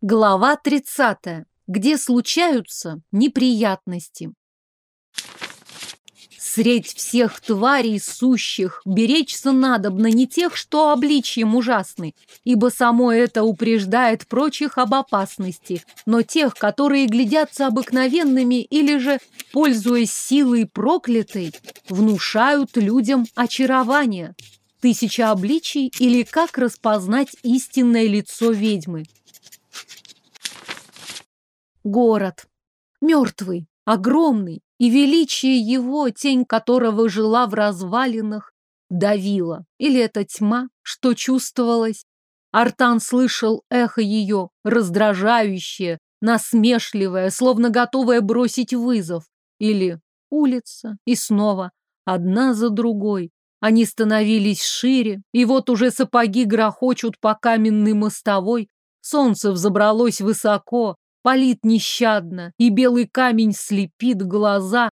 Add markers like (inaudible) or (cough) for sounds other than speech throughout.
Глава 30. Где случаются неприятности. Средь всех тварей сущих беречься надобно не тех, что обличьем ужасны, ибо само это упреждает прочих об опасности, но тех, которые глядятся обыкновенными или же, пользуясь силой проклятой, внушают людям очарование. Тысяча обличий или как распознать истинное лицо ведьмы. Город. Мертвый, огромный, и величие его, тень которого жила в развалинах, давила. Или это тьма, что чувствовалось? Артан слышал эхо ее, раздражающее, насмешливое, словно готовое бросить вызов. Или улица, и снова, одна за другой. Они становились шире, и вот уже сапоги грохочут по каменной мостовой, солнце взобралось высоко, палит нещадно, и белый камень слепит глаза.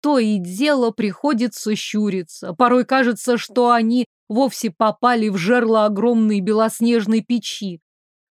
То и дело приходится щуриться. Порой кажется, что они вовсе попали в жерло огромной белоснежной печи.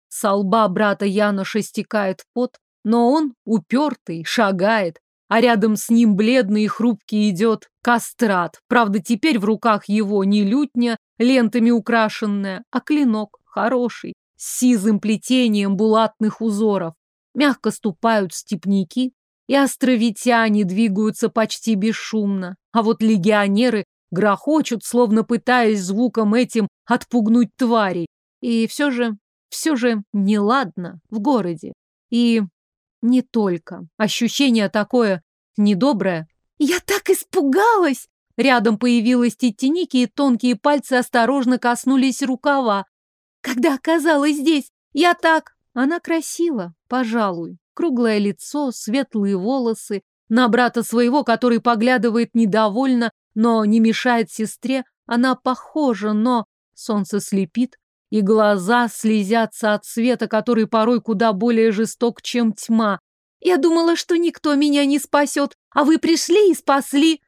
Со лба брата Яноша стекает пот, но он упертый, шагает, а рядом с ним бледный и хрупкий идет кастрат. Правда, теперь в руках его не лютня, лентами украшенная, а клинок хороший, с сизым плетением булатных узоров мягко ступают степняки, и островитяне двигаются почти бесшумно, а вот легионеры грохочут, словно пытаясь звуком этим отпугнуть тварей. И все же, все же неладно в городе. И не только. Ощущение такое недоброе. «Я так испугалась!» Рядом появилась Титтиники, и тонкие пальцы осторожно коснулись рукава. «Когда оказалась здесь, я так...» Она красива, пожалуй. Круглое лицо, светлые волосы. На брата своего, который поглядывает недовольно, но не мешает сестре, она похожа, но солнце слепит, и глаза слезятся от света, который порой куда более жесток, чем тьма. Я думала, что никто меня не спасет, а вы пришли и спасли.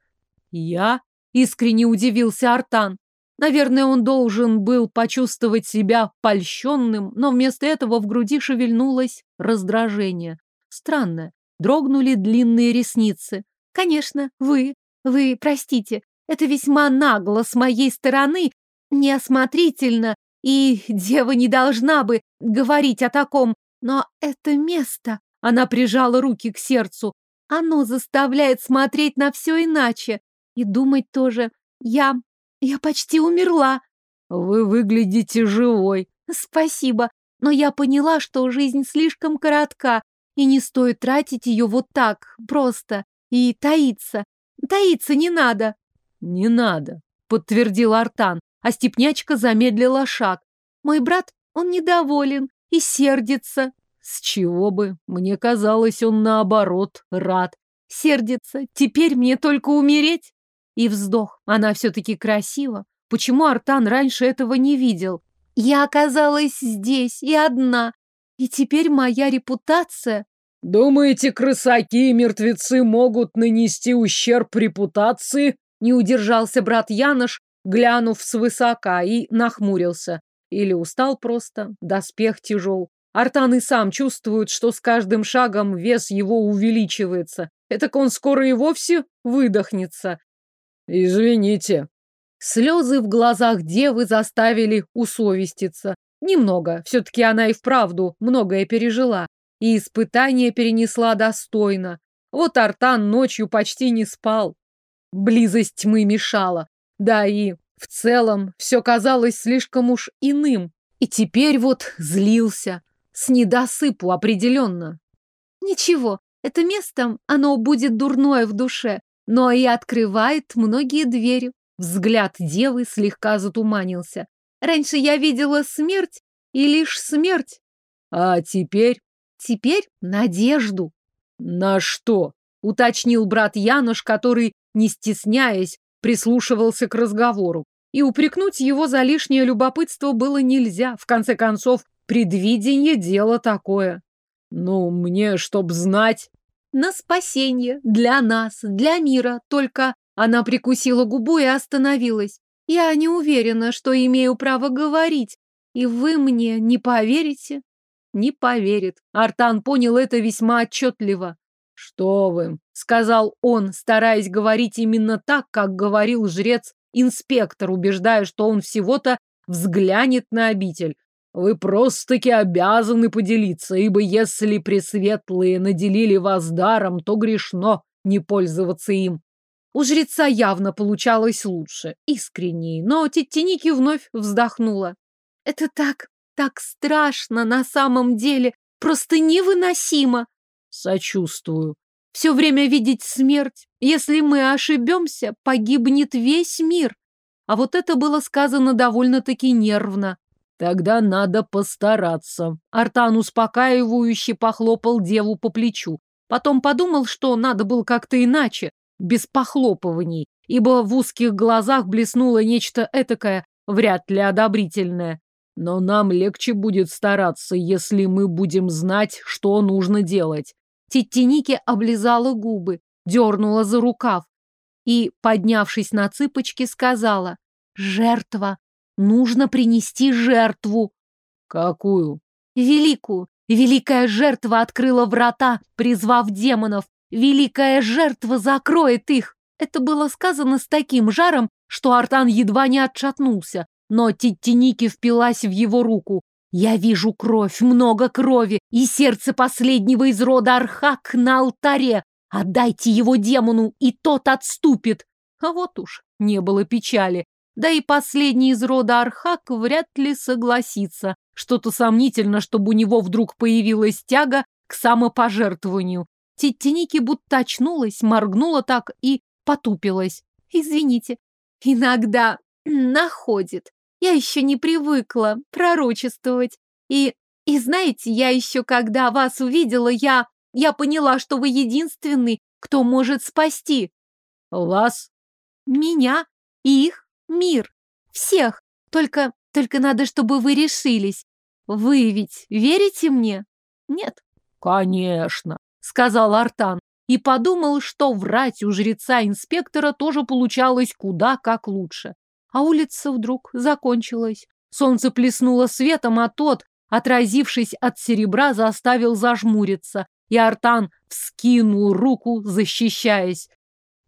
Я? Искренне удивился Артан. Наверное, он должен был почувствовать себя польщенным, но вместо этого в груди шевельнулось раздражение. Странно, дрогнули длинные ресницы. «Конечно, вы, вы, простите, это весьма нагло с моей стороны, неосмотрительно, и дева не должна бы говорить о таком, но это место...» Она прижала руки к сердцу. «Оно заставляет смотреть на все иначе. И думать тоже. Я я почти умерла. Вы выглядите живой. Спасибо, но я поняла, что жизнь слишком коротка, и не стоит тратить ее вот так, просто, и таиться. Таиться не надо. Не надо, подтвердил Артан, а степнячка замедлила шаг. Мой брат, он недоволен и сердится. С чего бы? Мне казалось, он наоборот рад. Сердится. Теперь мне только умереть? И вздох. Она все-таки красива. Почему Артан раньше этого не видел? Я оказалась здесь и одна. И теперь моя репутация... Думаете, крысаки и мертвецы могут нанести ущерб репутации? Не удержался брат Янош, глянув свысока, и нахмурился. Или устал просто, доспех тяжел. Артан и сам чувствует, что с каждым шагом вес его увеличивается. Этак он скоро и вовсе выдохнется. «Извините». Слезы в глазах девы заставили усовеститься. Немного, все-таки она и вправду многое пережила. И испытание перенесла достойно. Вот Артан ночью почти не спал. Близость тьмы мешала. Да и в целом все казалось слишком уж иным. И теперь вот злился. С недосыпу определенно. Ничего, это место, оно будет дурное в душе но и открывает многие двери. Взгляд девы слегка затуманился. Раньше я видела смерть и лишь смерть. А теперь? Теперь надежду. На что? Уточнил брат Януш, который, не стесняясь, прислушивался к разговору. И упрекнуть его за лишнее любопытство было нельзя. В конце концов, предвидение – дело такое. Ну, мне, чтоб знать на спасение, для нас, для мира, только она прикусила губу и остановилась. Я не уверена, что имею право говорить, и вы мне не поверите. не поверит. Артан понял это весьма отчетливо. «Что вы?» — сказал он, стараясь говорить именно так, как говорил жрец-инспектор, убеждая, что он всего-то взглянет на обитель. «Вы просто-таки обязаны поделиться, ибо если пресветлые наделили вас даром, то грешно не пользоваться им». У жреца явно получалось лучше, искренней, но Титтиники вновь вздохнула. «Это так, так страшно на самом деле, просто невыносимо!» Сочувствую. Все время видеть смерть. Если мы ошибемся, погибнет весь мир. А вот это было сказано довольно-таки нервно. Тогда надо постараться. Артан успокаивающе похлопал деву по плечу. Потом подумал, что надо было как-то иначе, без похлопываний, ибо в узких глазах блеснуло нечто этакое, вряд ли одобрительное. Но нам легче будет стараться, если мы будем знать, что нужно делать. Титтиники облизала губы, дернула за рукав и, поднявшись на цыпочки, сказала «Жертва! Нужно принести жертву!» «Какую?» «Великую! Великая жертва открыла врата, призвав демонов. Великая жертва закроет их!» Это было сказано с таким жаром, что Артан едва не отшатнулся, но Титтиники впилась в его руку. Я вижу кровь, много крови, и сердце последнего из рода Архак на алтаре. Отдайте его демону, и тот отступит. А вот уж не было печали. Да и последний из рода Архак вряд ли согласится. Что-то сомнительно, чтобы у него вдруг появилась тяга к самопожертвованию. Титтиники будто очнулась, моргнула так и потупилась. Извините, иногда (clears throat) находит. Я еще не привыкла пророчествовать. И, и знаете, я еще, когда вас увидела, я, я поняла, что вы единственный, кто может спасти. Вас? Меня, их, мир, всех. Только, только надо, чтобы вы решились. Вы ведь верите мне? Нет? Конечно, сказал Артан и подумал, что врать у жреца-инспектора тоже получалось куда как лучше. А улица вдруг закончилась. Солнце плеснуло светом, а тот, отразившись от серебра, заставил зажмуриться. И Артан вскинул руку, защищаясь.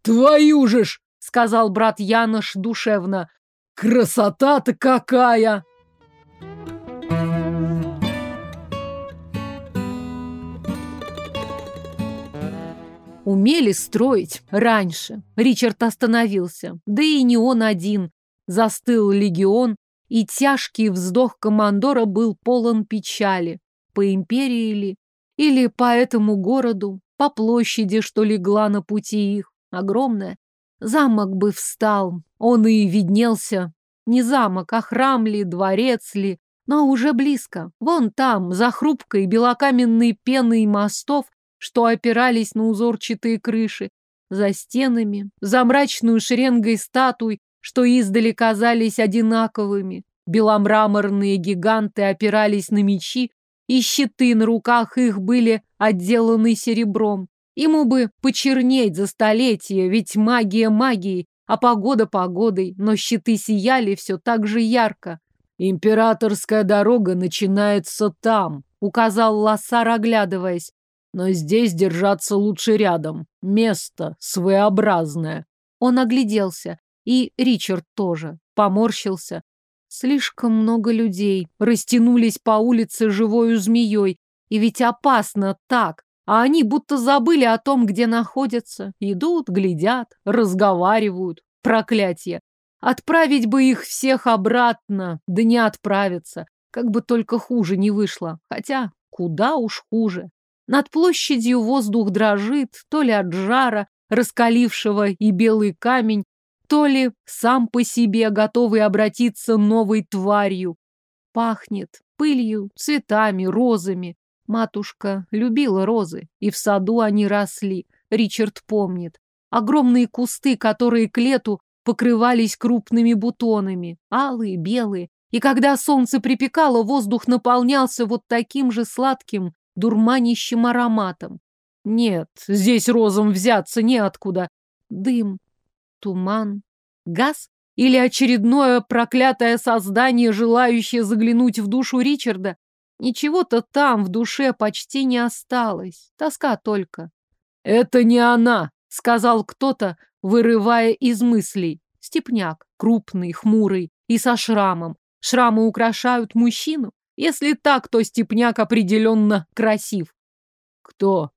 «Твою же ж!» — сказал брат Янош душевно. «Красота-то какая!» Умели строить раньше. Ричард остановился. Да и не он один. Застыл легион, и тяжкий вздох командора был полон печали. По империи ли? Или по этому городу? По площади, что легла на пути их? Огромная. Замок бы встал. Он и виднелся. Не замок, а храм ли, дворец ли. Но уже близко. Вон там, за хрупкой белокаменной пеной мостов, что опирались на узорчатые крыши, за стенами, за мрачную шеренгой статуй, что издали казались одинаковыми. Беломраморные гиганты опирались на мечи, и щиты на руках их были отделаны серебром. Ему бы почернеть за столетия, ведь магия магией, а погода погодой, но щиты сияли все так же ярко. «Императорская дорога начинается там», — указал Лассар, оглядываясь. «Но здесь держаться лучше рядом. Место своеобразное». Он огляделся. И Ричард тоже поморщился. Слишком много людей растянулись по улице живою змеей. И ведь опасно так. А они будто забыли о том, где находятся. Идут, глядят, разговаривают. Проклятие. Отправить бы их всех обратно, да не отправиться. Как бы только хуже не вышло. Хотя, куда уж хуже. Над площадью воздух дрожит, то ли от жара, раскалившего и белый камень, то ли сам по себе готовый обратиться новой тварью. Пахнет пылью, цветами, розами. Матушка любила розы, и в саду они росли, Ричард помнит. Огромные кусты, которые к лету покрывались крупными бутонами, алые, белые. И когда солнце припекало, воздух наполнялся вот таким же сладким, дурманящим ароматом. Нет, здесь розам взяться неоткуда. Дым, Туман? Газ? Или очередное проклятое создание, желающее заглянуть в душу Ричарда? Ничего-то там в душе почти не осталось. Тоска только. «Это не она!» — сказал кто-то, вырывая из мыслей. Степняк, крупный, хмурый и со шрамом. Шрамы украшают мужчину. Если так, то степняк определенно красив. Кто?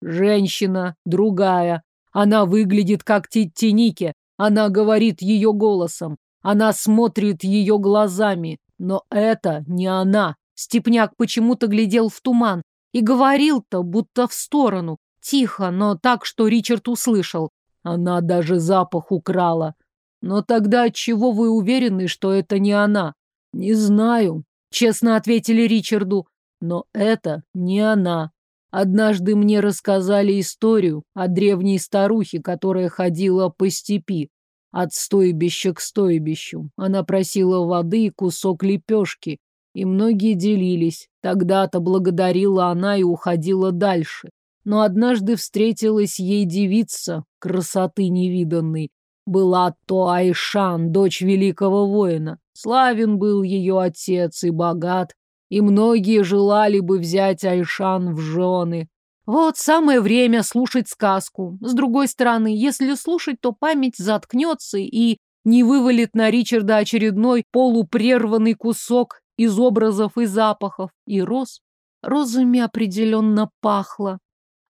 Женщина, другая. Она выглядит как Титтиники. Она говорит ее голосом. Она смотрит ее глазами. Но это не она. Степняк почему-то глядел в туман и говорил-то будто в сторону. Тихо, но так, что Ричард услышал. Она даже запах украла. Но тогда отчего вы уверены, что это не она? Не знаю, честно ответили Ричарду. Но это не она. Однажды мне рассказали историю о древней старухе, которая ходила по степи. От стойбища к стойбищу. Она просила воды и кусок лепешки. И многие делились. Тогда-то благодарила она и уходила дальше. Но однажды встретилась ей девица, красоты невиданной. Была то Айшан, дочь великого воина. Славен был ее отец и богат, и многие желали бы взять Айшан в жены. Вот самое время слушать сказку. С другой стороны, если слушать, то память заткнется и не вывалит на Ричарда очередной полупрерванный кусок из образов и запахов. И роз. Розами определенно пахло.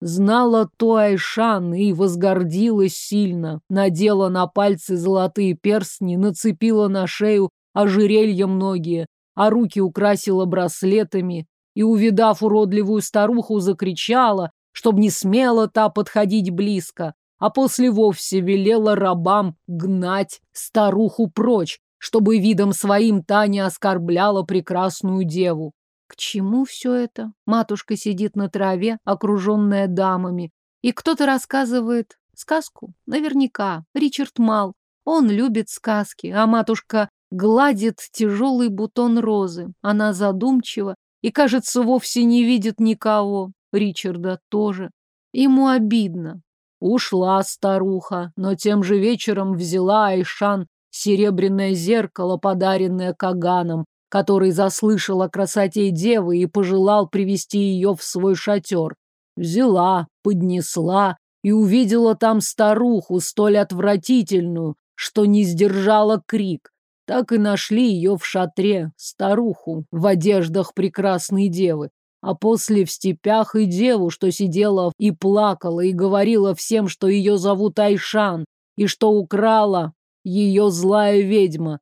Знала то Айшан и возгордилась сильно, надела на пальцы золотые перстни, нацепила на шею ожерелья многие, а руки украсила браслетами и, увидав уродливую старуху, закричала, чтоб не смела та подходить близко, а после вовсе велела рабам гнать старуху прочь, чтобы видом своим та не оскорбляла прекрасную деву. К чему все это? Матушка сидит на траве, окруженная дамами, и кто-то рассказывает сказку. Наверняка. Ричард Мал. Он любит сказки, а матушка гладит тяжелый бутон розы. Она задумчива и, кажется, вовсе не видит никого. Ричарда тоже. Ему обидно. Ушла старуха, но тем же вечером взяла Айшан серебряное зеркало, подаренное Каганом, который заслышал о красоте девы и пожелал привести ее в свой шатер. Взяла, поднесла и увидела там старуху, столь отвратительную, что не сдержала крик. Так и нашли ее в шатре, старуху, в одеждах прекрасной девы. А после в степях и деву, что сидела и плакала, и говорила всем, что ее зовут Айшан, и что украла ее злая ведьма.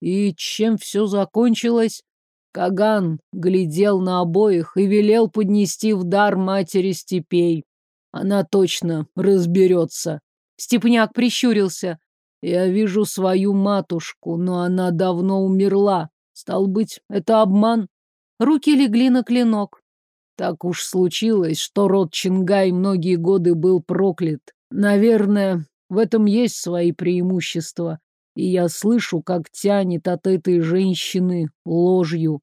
И чем все закончилось? Каган глядел на обоих и велел поднести в дар матери степей. Она точно разберется. Степняк прищурился. Я вижу свою матушку, но она давно умерла. Стал быть, это обман? Руки легли на клинок. Так уж случилось, что род Чингай многие годы был проклят. Наверное, в этом есть свои преимущества и я слышу, как тянет от этой женщины ложью.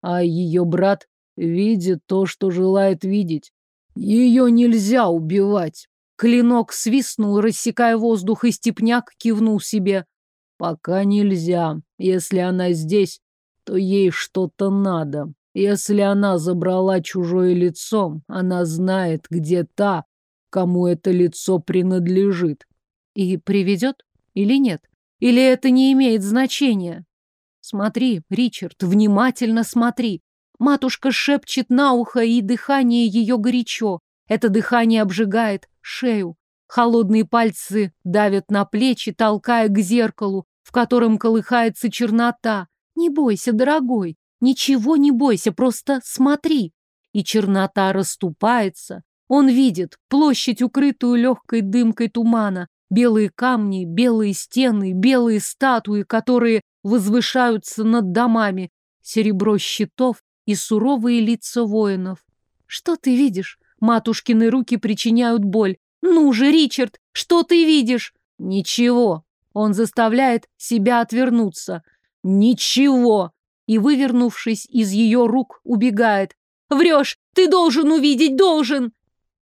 А ее брат видит то, что желает видеть. Ее нельзя убивать. Клинок свистнул, рассекая воздух, и степняк кивнул себе. Пока нельзя. Если она здесь, то ей что-то надо. Если она забрала чужое лицо, она знает, где та, кому это лицо принадлежит. И приведет или нет? Или это не имеет значения? Смотри, Ричард, внимательно смотри. Матушка шепчет на ухо, и дыхание ее горячо. Это дыхание обжигает шею. Холодные пальцы давят на плечи, толкая к зеркалу, в котором колыхается чернота. Не бойся, дорогой, ничего не бойся, просто смотри. И чернота расступается. Он видит площадь, укрытую легкой дымкой тумана, Белые камни, белые стены, белые статуи, которые возвышаются над домами, серебро щитов и суровые лица воинов. Что ты видишь? Матушкины руки причиняют боль. Ну же, Ричард, что ты видишь? Ничего. Он заставляет себя отвернуться. Ничего. И, вывернувшись из ее рук, убегает. Врешь! Ты должен увидеть, должен!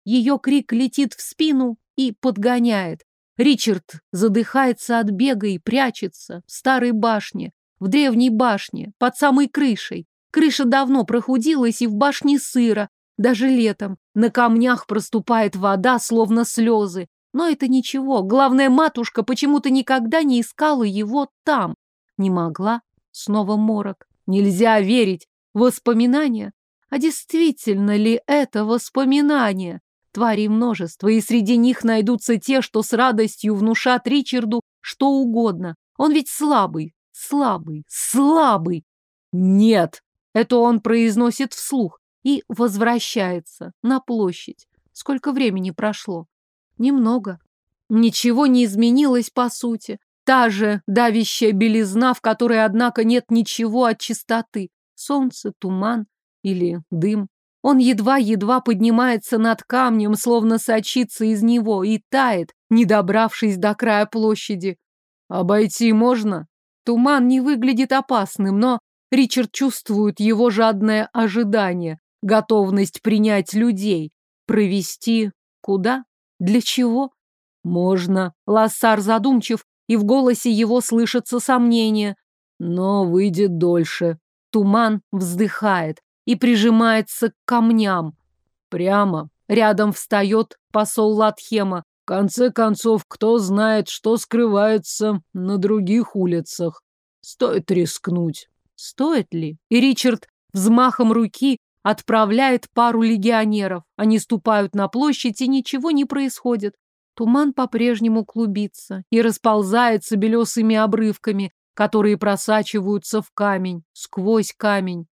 Ее крик летит в спину и подгоняет. Ричард задыхается от бега и прячется в старой башне, в древней башне, под самой крышей. Крыша давно прохудилась, и в башне сыро. Даже летом на камнях проступает вода, словно слезы. Но это ничего. Главное, матушка почему-то никогда не искала его там. Не могла. Снова морок. Нельзя верить. Воспоминания. А действительно ли это воспоминания? Тварей множество, и среди них найдутся те, что с радостью внушат Ричарду что угодно. Он ведь слабый, слабый, слабый. Нет, это он произносит вслух и возвращается на площадь. Сколько времени прошло? Немного. Ничего не изменилось по сути. Та же давящая белизна, в которой, однако, нет ничего от чистоты. Солнце, туман или дым. Он едва-едва поднимается над камнем, словно сочится из него, и тает, не добравшись до края площади. Обойти можно? Туман не выглядит опасным, но Ричард чувствует его жадное ожидание, готовность принять людей. Провести куда? Для чего? Можно. Лассар задумчив, и в голосе его слышится сомнение. Но выйдет дольше. Туман вздыхает и прижимается к камням. Прямо. Рядом встает посол Латхема. В конце концов, кто знает, что скрывается на других улицах. Стоит рискнуть. Стоит ли? И Ричард взмахом руки отправляет пару легионеров. Они ступают на площадь, и ничего не происходит. Туман по-прежнему клубится и расползается белесыми обрывками, которые просачиваются в камень, сквозь камень.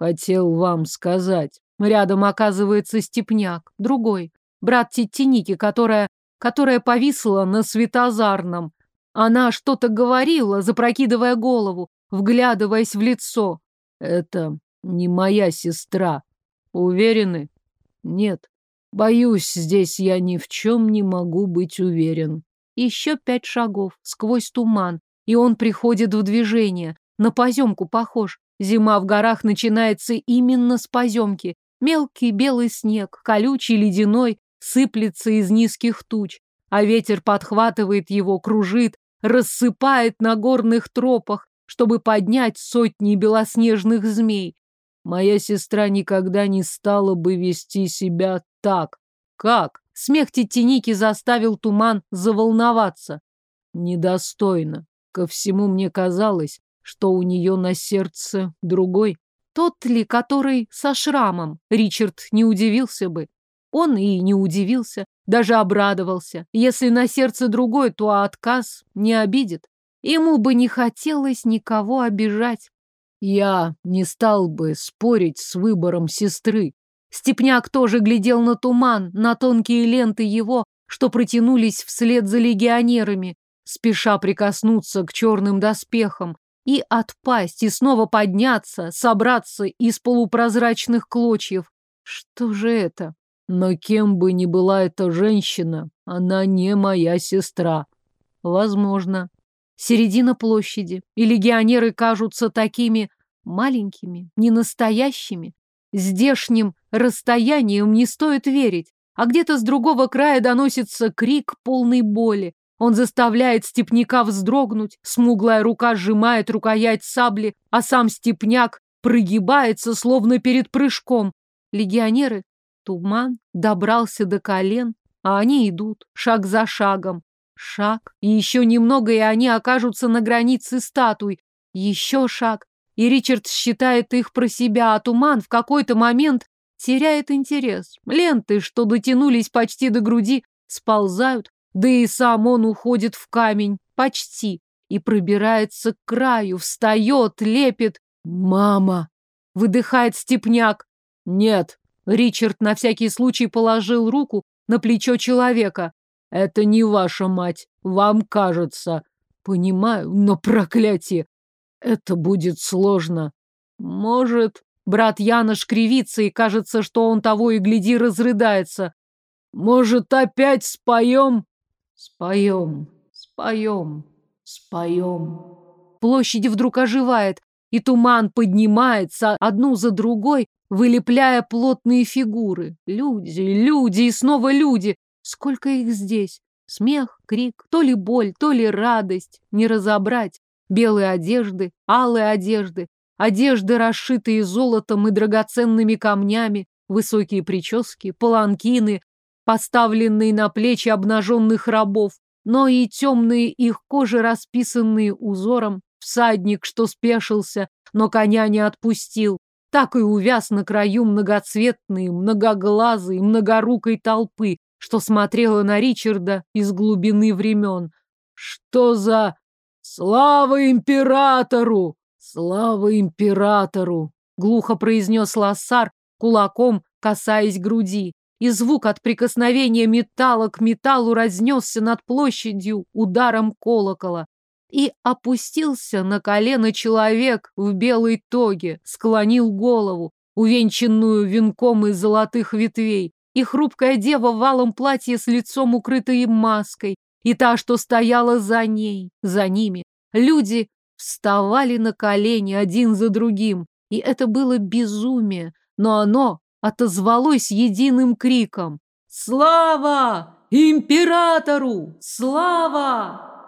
Хотел вам сказать. Рядом оказывается степняк, другой, брат Титтиники, которая, которая повисла на светозарном. Она что-то говорила, запрокидывая голову, вглядываясь в лицо. Это не моя сестра. Уверены? Нет. Боюсь, здесь я ни в чем не могу быть уверен. Еще пять шагов сквозь туман, и он приходит в движение. На поземку похож. Зима в горах начинается именно с поземки. Мелкий белый снег, колючий ледяной, сыплется из низких туч, а ветер подхватывает его, кружит, рассыпает на горных тропах, чтобы поднять сотни белоснежных змей. Моя сестра никогда не стала бы вести себя так. Как? Смех Тетеники заставил туман заволноваться. Недостойно. Ко всему мне казалось, что у нее на сердце другой. Тот ли, который со шрамом? Ричард не удивился бы. Он и не удивился, даже обрадовался. Если на сердце другой, то отказ не обидит. Ему бы не хотелось никого обижать. Я не стал бы спорить с выбором сестры. Степняк тоже глядел на туман, на тонкие ленты его, что протянулись вслед за легионерами, спеша прикоснуться к черным доспехам и отпасть, и снова подняться, собраться из полупрозрачных клочьев. Что же это? Но кем бы ни была эта женщина, она не моя сестра. Возможно, середина площади, и легионеры кажутся такими маленькими, ненастоящими. Здешним расстоянием не стоит верить, а где-то с другого края доносится крик полной боли. Он заставляет степняка вздрогнуть, смуглая рука сжимает рукоять сабли, а сам степняк прогибается, словно перед прыжком. Легионеры, туман, добрался до колен, а они идут, шаг за шагом, Шаг, и еще немного, и они окажутся на границе статуй. Еще шаг, и Ричард считает их про себя, а туман в какой-то момент теряет интерес. Ленты, что дотянулись почти до груди, сползают, да и сам он уходит в камень, почти, и пробирается к краю, встает, лепит. «Мама!» — выдыхает степняк. «Нет!» — Ричард на всякий случай положил руку на плечо человека. Это не ваша мать, вам кажется. Понимаю, но проклятие. Это будет сложно. Может, брат Янош кривится и кажется, что он того и гляди разрыдается. Может, опять споем? Споем, споем, споем. Площадь вдруг оживает, и туман поднимается одну за другой, вылепляя плотные фигуры. Люди, люди и снова люди. Сколько их здесь? Смех, крик, то ли боль, то ли радость. Не разобрать. Белые одежды, алые одежды. одежды, расшитые золотом и драгоценными камнями, высокие прически, паланкины, поставленные на плечи обнаженных рабов, но и темные их кожи, расписанные узором, всадник, что спешился, но коня не отпустил, так и увяз на краю многоцветной, многоглазой, многорукой толпы, что смотрела на Ричарда из глубины времен. Что за... Слава императору! Слава императору! Глухо произнес Лассар, кулаком касаясь груди. И звук от прикосновения металла к металлу разнесся над площадью ударом колокола. И опустился на колено человек в белой тоге, склонил голову, увенчанную венком из золотых ветвей, и хрупкая дева в валом платье с лицом укрытой маской, и та, что стояла за ней, за ними. Люди вставали на колени один за другим, и это было безумие, но оно отозвалось единым криком. «Слава! Императору! Слава!»